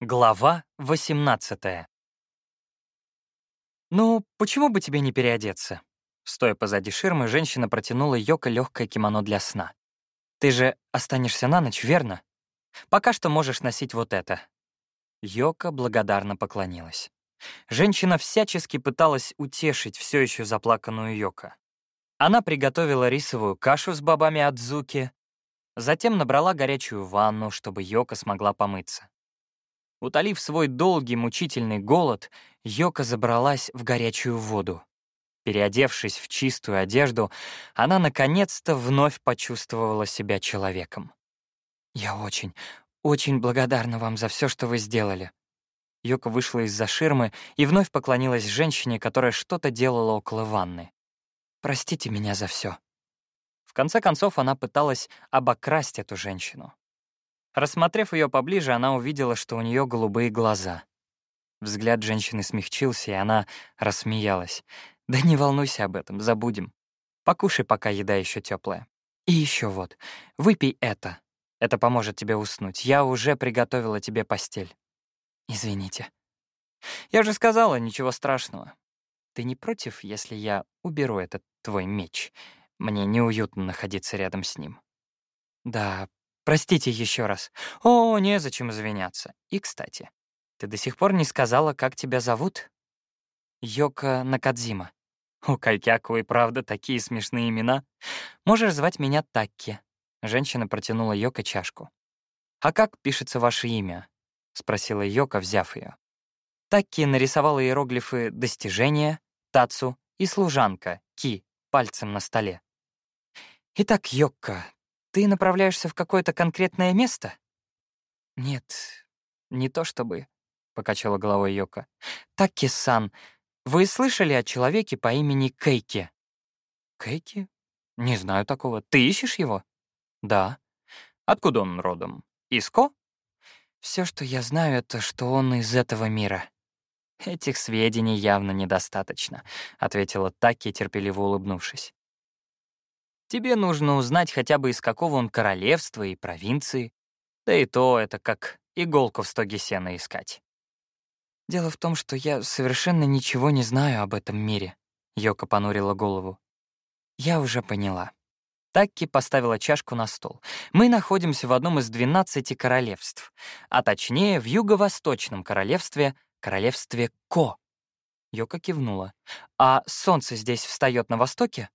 Глава 18 «Ну, почему бы тебе не переодеться?» Стоя позади ширмы, женщина протянула Йоко легкое кимоно для сна. «Ты же останешься на ночь, верно? Пока что можешь носить вот это». Йока благодарно поклонилась. Женщина всячески пыталась утешить все еще заплаканную Йока. Она приготовила рисовую кашу с бобами Адзуки, затем набрала горячую ванну, чтобы Йока смогла помыться. Утолив свой долгий мучительный голод, Йока забралась в горячую воду. Переодевшись в чистую одежду, она наконец-то вновь почувствовала себя человеком. «Я очень, очень благодарна вам за все, что вы сделали». Йока вышла из-за ширмы и вновь поклонилась женщине, которая что-то делала около ванны. «Простите меня за все. В конце концов, она пыталась обокрасть эту женщину. Рассмотрев ее поближе, она увидела, что у нее голубые глаза. Взгляд женщины смягчился, и она рассмеялась. «Да не волнуйся об этом, забудем. Покушай, пока еда еще теплая. И еще вот, выпей это. Это поможет тебе уснуть. Я уже приготовила тебе постель. Извините. Я же сказала, ничего страшного. Ты не против, если я уберу этот твой меч? Мне неуютно находиться рядом с ним. Да, Простите еще раз. О, незачем извиняться. И, кстати, ты до сих пор не сказала, как тебя зовут? Йока Накадзима. У Кайкяку и правда такие смешные имена. Можешь звать меня Такки. Женщина протянула Йока чашку. «А как пишется ваше имя?» — спросила Йока, взяв ее. Такки нарисовала иероглифы «достижение», «тацу» и «служанка», «ки» пальцем на столе. «Итак, Йокка, ты направляешься в какое-то конкретное место? Нет, не то чтобы, покачала головой Йока. Таки-сан, вы слышали о человеке по имени Кейки? Кейки? Не знаю такого. Ты ищешь его? Да. Откуда он родом? Иско? Все, что я знаю, это что он из этого мира. Этих сведений явно недостаточно, ответила Таки, терпеливо улыбнувшись. Тебе нужно узнать хотя бы из какого он королевства и провинции. Да и то это как иголку в стоге сена искать. Дело в том, что я совершенно ничего не знаю об этом мире. Йока понурила голову. Я уже поняла. Такки поставила чашку на стол. Мы находимся в одном из 12 королевств, а точнее в юго-восточном королевстве, королевстве Ко. Йока кивнула. А солнце здесь встает на востоке?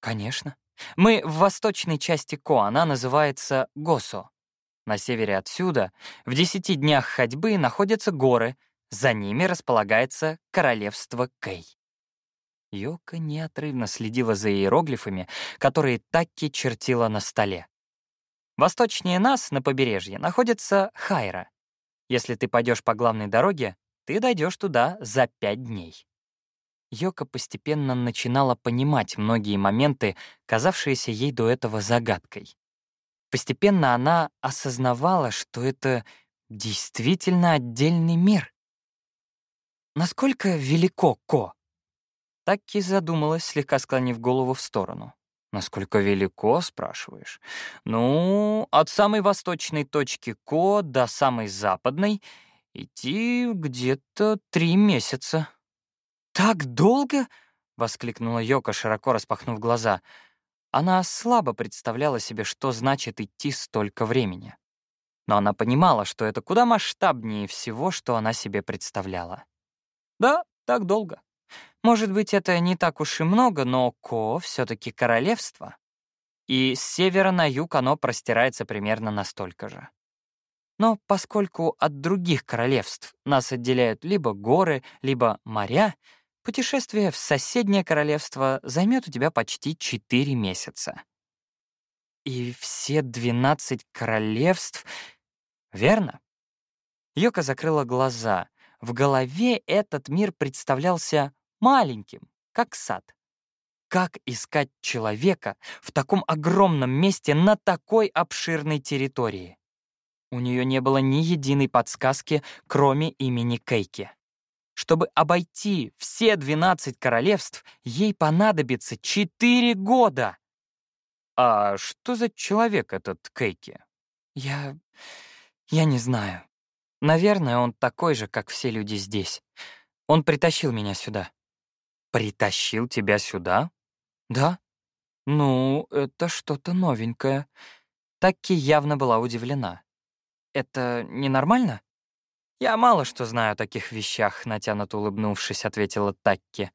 Конечно. Мы в восточной части Ко, она называется Госо. На севере отсюда, в десяти днях ходьбы, находятся горы, за ними располагается королевство Кэй. Йока неотрывно следила за иероглифами, которые Такки чертила на столе. Восточнее нас, на побережье, находится Хайра. Если ты пойдешь по главной дороге, ты дойдешь туда за пять дней. Йока постепенно начинала понимать многие моменты, казавшиеся ей до этого загадкой. Постепенно она осознавала, что это действительно отдельный мир. Насколько велико Ко? Такки задумалась, слегка склонив голову в сторону. «Насколько велико?» — спрашиваешь. «Ну, от самой восточной точки Ко до самой западной идти где-то три месяца». «Так долго?» — воскликнула Йока, широко распахнув глаза. Она слабо представляла себе, что значит идти столько времени. Но она понимала, что это куда масштабнее всего, что она себе представляла. «Да, так долго. Может быть, это не так уж и много, но Ко все таки королевство. И с севера на юг оно простирается примерно настолько же. Но поскольку от других королевств нас отделяют либо горы, либо моря, Путешествие в соседнее королевство займет у тебя почти четыре месяца. И все двенадцать королевств... Верно? Йока закрыла глаза. В голове этот мир представлялся маленьким, как сад. Как искать человека в таком огромном месте на такой обширной территории? У нее не было ни единой подсказки, кроме имени Кейки. Чтобы обойти все 12 королевств, ей понадобится 4 года. А что за человек этот Кейки? Я... я не знаю. Наверное, он такой же, как все люди здесь. Он притащил меня сюда. Притащил тебя сюда? Да. Ну, это что-то новенькое. Такки явно была удивлена. Это ненормально? Я мало что знаю о таких вещах, натянуто улыбнувшись, ответила Такки.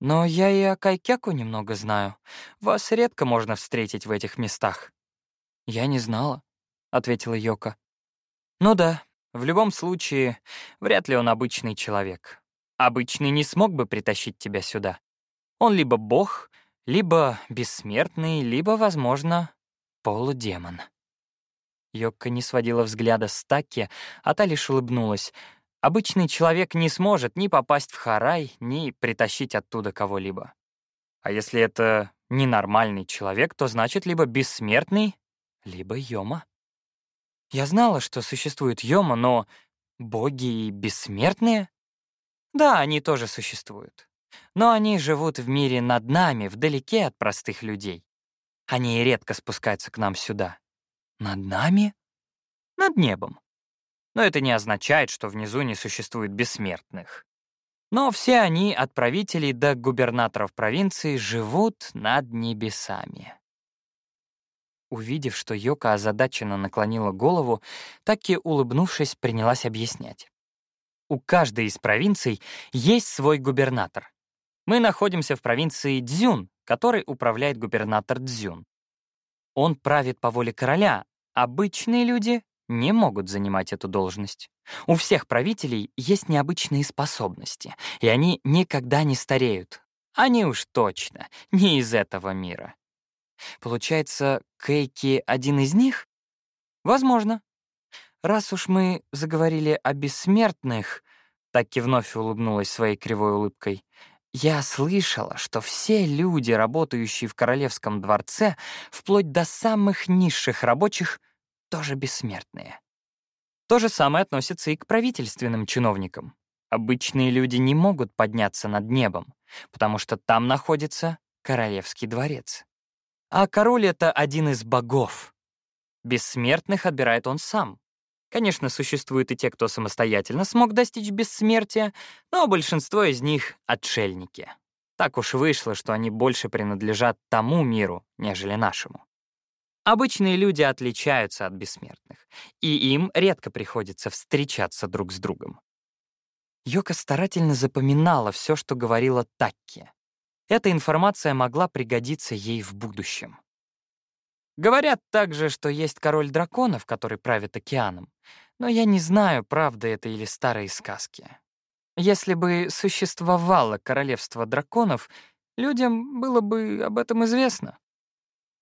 Но я и о Кайкяку немного знаю. Вас редко можно встретить в этих местах. Я не знала, ответила Йока. Ну да, в любом случае, вряд ли он обычный человек. Обычный не смог бы притащить тебя сюда. Он либо бог, либо бессмертный, либо, возможно, полудемон. Йокка не сводила взгляда с Такки, а та лишь улыбнулась. Обычный человек не сможет ни попасть в Харай, ни притащить оттуда кого-либо. А если это ненормальный человек, то значит либо бессмертный, либо Йома. Я знала, что существует Йома, но боги и бессмертные? Да, они тоже существуют. Но они живут в мире над нами, вдалеке от простых людей. Они редко спускаются к нам сюда. Над нами? Над небом. Но это не означает, что внизу не существует бессмертных. Но все они, от правителей до губернаторов провинции, живут над небесами. Увидев, что Йока озадаченно наклонила голову, Таки, улыбнувшись, принялась объяснять. У каждой из провинций есть свой губернатор. Мы находимся в провинции Дзюн, которой управляет губернатор Дзюн. Он правит по воле короля. Обычные люди не могут занимать эту должность. У всех правителей есть необычные способности, и они никогда не стареют. Они уж точно не из этого мира. Получается, Кейки — один из них? Возможно. Раз уж мы заговорили о бессмертных, так и вновь улыбнулась своей кривой улыбкой, я слышала, что все люди, работающие в королевском дворце, вплоть до самых низших рабочих, тоже бессмертные. То же самое относится и к правительственным чиновникам. Обычные люди не могут подняться над небом, потому что там находится королевский дворец. А король — это один из богов. Бессмертных отбирает он сам. Конечно, существуют и те, кто самостоятельно смог достичь бессмертия, но большинство из них — отшельники. Так уж вышло, что они больше принадлежат тому миру, нежели нашему. Обычные люди отличаются от бессмертных, и им редко приходится встречаться друг с другом. Йока старательно запоминала все, что говорила Такки. Эта информация могла пригодиться ей в будущем. Говорят также, что есть король драконов, который правит океаном. Но я не знаю, правда это или старые сказки. Если бы существовало королевство драконов, людям было бы об этом известно.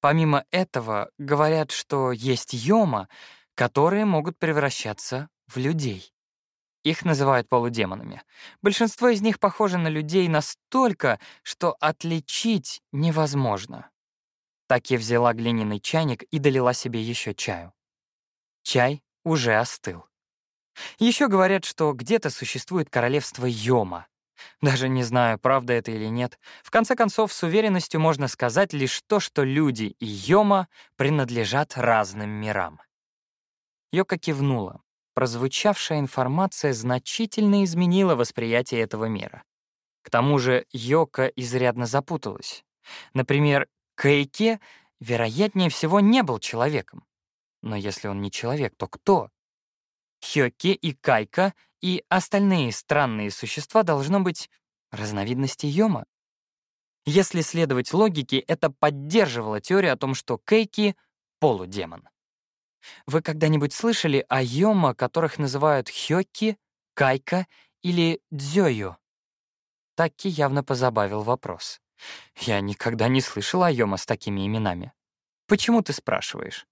Помимо этого, говорят, что есть йома, которые могут превращаться в людей. Их называют полудемонами. Большинство из них похожи на людей настолько, что отличить невозможно. Так я взяла глиняный чайник и долила себе еще чаю. Чай уже остыл. Еще говорят, что где-то существует королевство Йома. Даже не знаю, правда это или нет. В конце концов, с уверенностью можно сказать лишь то, что люди и Йома принадлежат разным мирам. Йока кивнула. Прозвучавшая информация значительно изменила восприятие этого мира. К тому же Йока изрядно запуталась. Например, Кейке, вероятнее всего, не был человеком. Но если он не человек, то кто? Хёки и Кайка и остальные странные существа должно быть разновидности Йома. Если следовать логике, это поддерживало теорию о том, что Кейки — полудемон. Вы когда-нибудь слышали о Йома, которых называют Хёки, Кайка или Дзёю? Таки явно позабавил вопрос. Я никогда не слышал о Йома с такими именами. Почему ты спрашиваешь?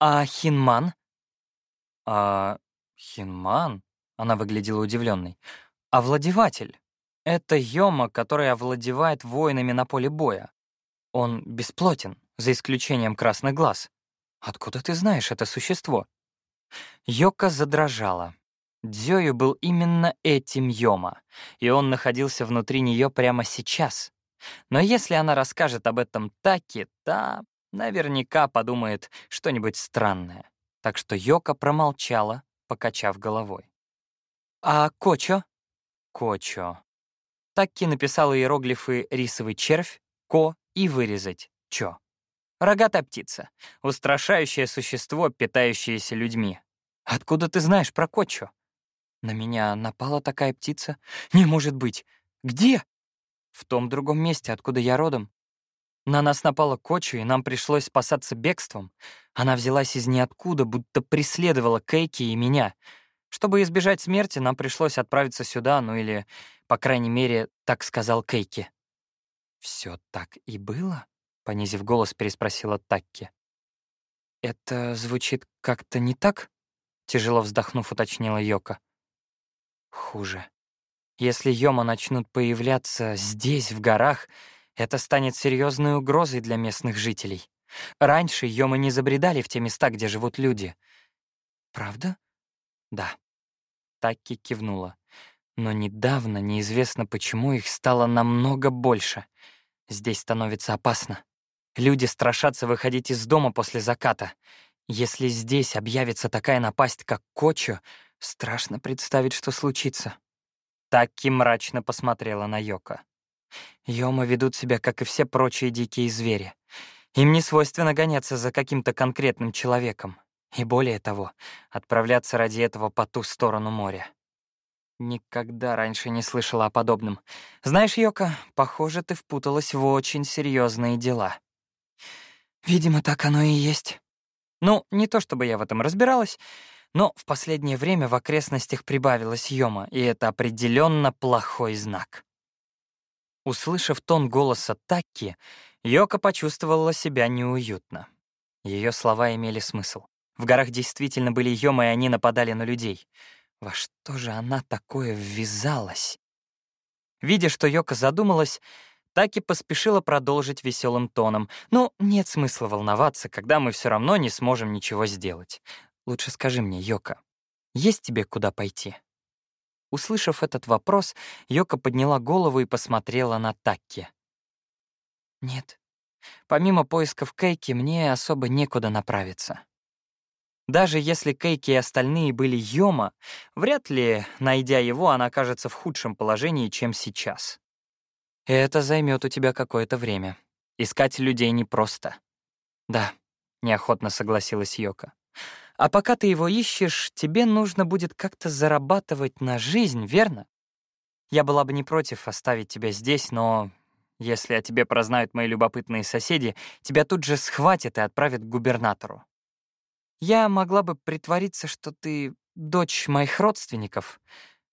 А Хинман? А Хинман? Она выглядела удивленной. Овладеватель. Это Йома, который овладевает воинами на поле боя. Он бесплотен, за исключением красных глаз. Откуда ты знаешь это существо? Йока задрожала. Дзёю был именно этим Йома, и он находился внутри нее прямо сейчас. Но если она расскажет об этом Таки, та наверняка подумает что-нибудь странное. Так что Йока промолчала, покачав головой. «А Кочо?» «Кочо». Такки написала иероглифы «рисовый червь», «ко» и «вырезать», «чо». Рогатая птица, устрашающее существо, питающееся людьми. Откуда ты знаешь про Кочо? На меня напала такая птица? Не может быть. Где? В том другом месте, откуда я родом. На нас напала Кочу, и нам пришлось спасаться бегством. Она взялась из ниоткуда, будто преследовала Кейки и меня. Чтобы избежать смерти, нам пришлось отправиться сюда, ну или, по крайней мере, так сказал Кейки. Все так и было?» — понизив голос, переспросила Такки. «Это звучит как-то не так?» — тяжело вздохнув, уточнила Йока. «Хуже. Если Йома начнут появляться здесь, в горах, это станет серьезной угрозой для местных жителей. Раньше Йомы не забредали в те места, где живут люди. Правда? Да. Такки кивнула. Но недавно, неизвестно почему, их стало намного больше. Здесь становится опасно. Люди страшатся выходить из дома после заката. Если здесь объявится такая напасть, как Кочо, страшно представить, что случится. Такки мрачно посмотрела на Йока. Йома ведут себя, как и все прочие дикие звери. Им не свойственно гоняться за каким-то конкретным человеком. И более того, отправляться ради этого по ту сторону моря. Никогда раньше не слышала о подобном. Знаешь, Йока, похоже, ты впуталась в очень серьезные дела. Видимо, так оно и есть. Ну, не то чтобы я в этом разбиралась, но в последнее время в окрестностях прибавилось Йома, и это определенно плохой знак. Услышав тон голоса Такки, Йока почувствовала себя неуютно. Ее слова имели смысл. В горах действительно были Йома, и они нападали на людей. Во что же она такое ввязалась? Видя, что Йока задумалась, Таки поспешила продолжить веселым тоном. «Ну, нет смысла волноваться, когда мы все равно не сможем ничего сделать. Лучше скажи мне, Йока, есть тебе куда пойти?» Услышав этот вопрос, Йока подняла голову и посмотрела на Такки. «Нет. Помимо поисков Кейки, мне особо некуда направиться. Даже если Кейки и остальные были Йома, вряд ли, найдя его, она окажется в худшем положении, чем сейчас. Это займет у тебя какое-то время. Искать людей непросто». «Да», — неохотно согласилась Йока. А пока ты его ищешь, тебе нужно будет как-то зарабатывать на жизнь, верно? Я была бы не против оставить тебя здесь, но если о тебе прознают мои любопытные соседи, тебя тут же схватят и отправят к губернатору. Я могла бы притвориться, что ты дочь моих родственников,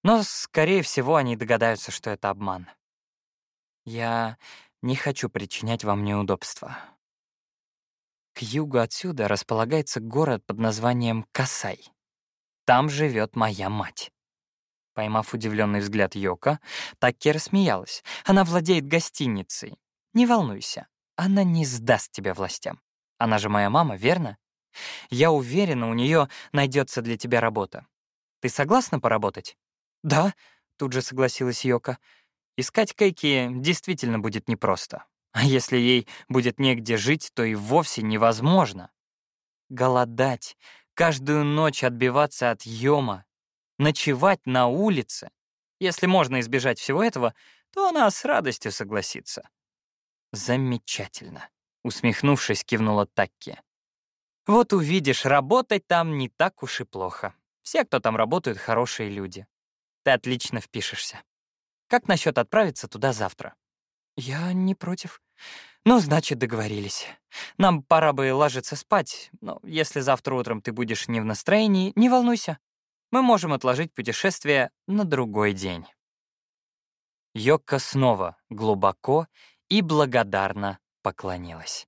но, скорее всего, они догадаются, что это обман. Я не хочу причинять вам неудобства. К югу отсюда располагается город под названием Касай. Там живет моя мать. Поймав удивленный взгляд Йока, Такки рассмеялась. Она владеет гостиницей. Не волнуйся, она не сдаст тебя властям. Она же моя мама, верно? Я уверена, у нее найдется для тебя работа. Ты согласна поработать? Да, тут же согласилась Йока. Искать Кейки действительно будет непросто. А если ей будет негде жить, то и вовсе невозможно. Голодать, каждую ночь отбиваться от Йома, ночевать на улице. Если можно избежать всего этого, то она с радостью согласится. Замечательно. Усмехнувшись, кивнула Такки. Вот увидишь, работать там не так уж и плохо. Все, кто там работают, хорошие люди. Ты отлично впишешься. Как насчет отправиться туда завтра? «Я не против». «Ну, значит, договорились. Нам пора бы ложиться спать, но если завтра утром ты будешь не в настроении, не волнуйся. Мы можем отложить путешествие на другой день». Йокка снова глубоко и благодарно поклонилась.